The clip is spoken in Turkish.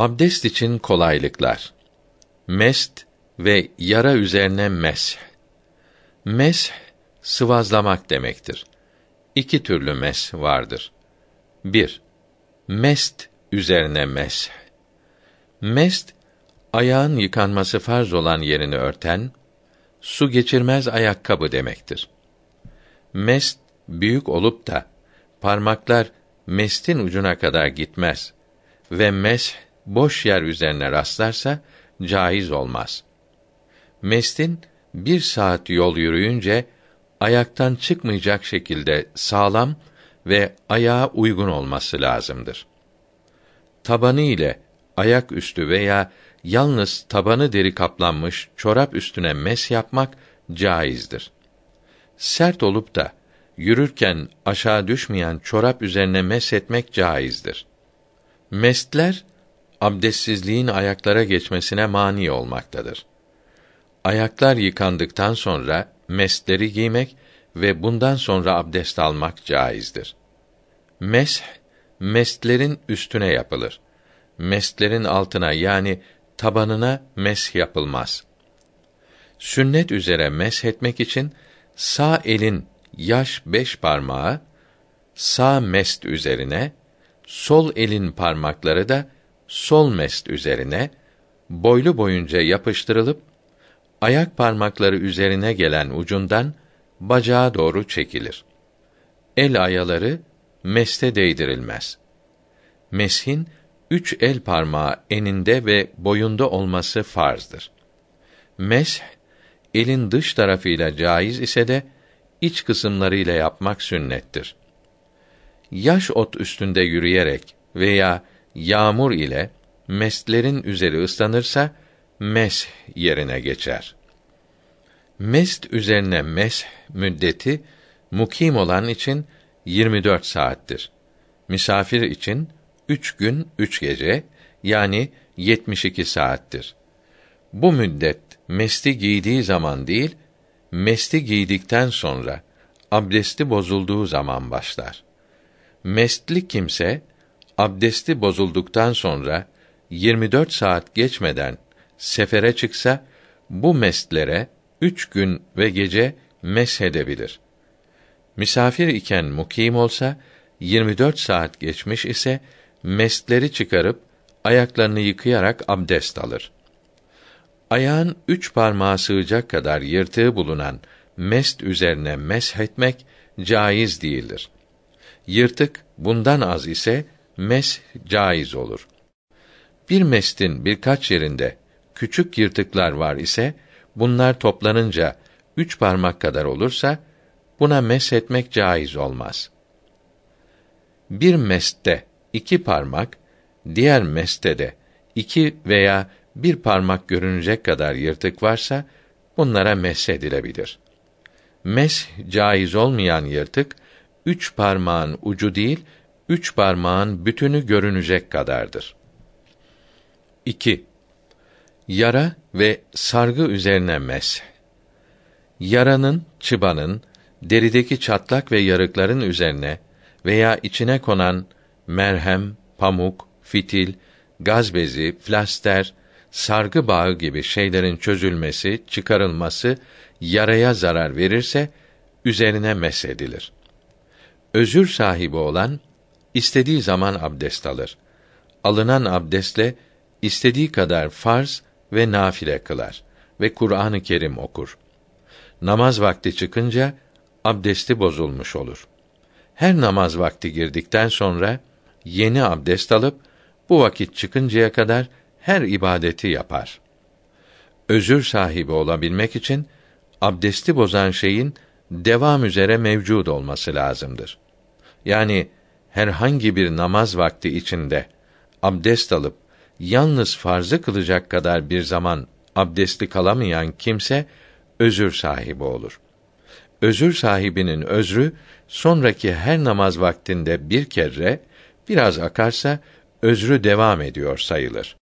Abdest için kolaylıklar. Mest ve yara üzerine mesh. Mesh sıvazlamak demektir. İki türlü mesh vardır. 1. Mest üzerine mesh. Mest ayağın yıkanması farz olan yerini örten su geçirmez ayakkabı demektir. Mest büyük olup da parmaklar mestin ucuna kadar gitmez ve mesh boş yer üzerine rastlarsa caiz olmaz. Mestin bir saat yol yürüyünce ayaktan çıkmayacak şekilde sağlam ve ayağa uygun olması lazımdır. Tabanı ile ayak üstü veya yalnız tabanı deri kaplanmış çorap üstüne mes yapmak caizdir. Sert olup da yürürken aşağı düşmeyen çorap üzerine mes etmek caizdir. Mestler abdestsizliğin ayaklara geçmesine mani olmaktadır. Ayaklar yıkandıktan sonra mestleri giymek ve bundan sonra abdest almak caizdir. Mesh mestlerin üstüne yapılır. Mestlerin altına yani tabanına mesh yapılmaz. Sünnet üzere mesh etmek için sağ elin yaş beş parmağı sağ mest üzerine, sol elin parmakları da sol mest üzerine boylu boyunca yapıştırılıp ayak parmakları üzerine gelen ucundan bacağa doğru çekilir. El ayaları meste değdirilmez. Meshin üç el parmağı eninde ve boyunda olması farzdır. Mesh elin dış tarafıyla caiz ise de iç kısımlarıyla yapmak sünnettir. Yaş ot üstünde yürüyerek veya yağmur ile mestlerin üzeri ıslanırsa mes yerine geçer. Mest üzerine mes müddeti mukim olan için 24 saattir. Misafir için üç gün üç gece yani 72 saattir. Bu müddet mesti giydiği zaman değil, mesti giydikten sonra abdesti bozulduğu zaman başlar. Mestli kimse abdesti bozulduktan sonra 24 saat geçmeden sefere çıksa bu mestlere üç gün ve gece meshedebilir. Misafir iken mukim olsa 24 saat geçmiş ise mestleri çıkarıp ayaklarını yıkayarak abdest alır. Ayağın üç parmağı sığacak kadar yırtığı bulunan mest üzerine mesh etmek caiz değildir. Yırtık bundan az ise mes caiz olur. Bir mestin birkaç yerinde küçük yırtıklar var ise bunlar toplanınca üç parmak kadar olursa buna mes etmek caiz olmaz. Bir meste iki parmak, diğer meste de iki veya bir parmak görünecek kadar yırtık varsa bunlara mes edilebilir. Mes caiz olmayan yırtık üç parmağın ucu değil, üç parmağın bütünü görünecek kadardır. 2. Yara ve sargı üzerine mes. Yaranın, çıbanın, derideki çatlak ve yarıkların üzerine veya içine konan merhem, pamuk, fitil, gaz bezi, flaster, sargı bağı gibi şeylerin çözülmesi, çıkarılması yaraya zarar verirse üzerine mesedilir. Özür sahibi olan istediği zaman abdest alır. Alınan abdestle istediği kadar farz ve nafile kılar ve Kur'an-ı Kerim okur. Namaz vakti çıkınca abdesti bozulmuş olur. Her namaz vakti girdikten sonra yeni abdest alıp bu vakit çıkıncaya kadar her ibadeti yapar. Özür sahibi olabilmek için abdesti bozan şeyin devam üzere mevcud olması lazımdır. Yani herhangi bir namaz vakti içinde abdest alıp yalnız farzı kılacak kadar bir zaman abdestli kalamayan kimse özür sahibi olur. Özür sahibinin özrü sonraki her namaz vaktinde bir kere biraz akarsa özrü devam ediyor sayılır.